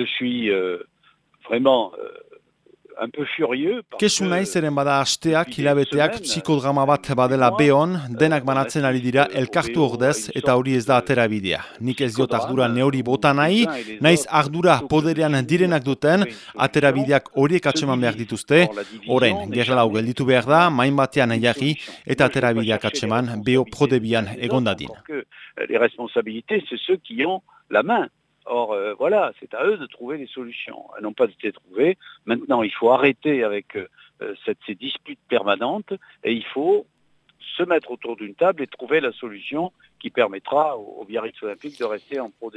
Je suis euh, vraiment euh, un peu furieux. Kesu nahi zeren bada asteak, hilabeteak, psikodrama bat badela behon, denak euh, banatzen ari dira elkartu ordez, eta hori ez da atera bidea. Nik ez diot ardura neori bota nahi, naiz ardura poderean de direnak duten, atera bideak horiek se atseman behar dituzte, orain, n'est gerla hau jamais gelditu behar da, main batean jarri, eta atera bideak atseman, beho responsabilités prodebian des egon autres, dadin. encore que, euh, les responsabilités, c'est ceux qui ont la main. Or, euh, voilà, c'est à eux de trouver les solutions. Elles n'ont pas été trouvées. Maintenant, il faut arrêter avec euh, euh, ces disputes permanentes et il faut se mettre autour d'une table et trouver la solution qui permettra au, au Biarritz Olympique de rester en Pro D2.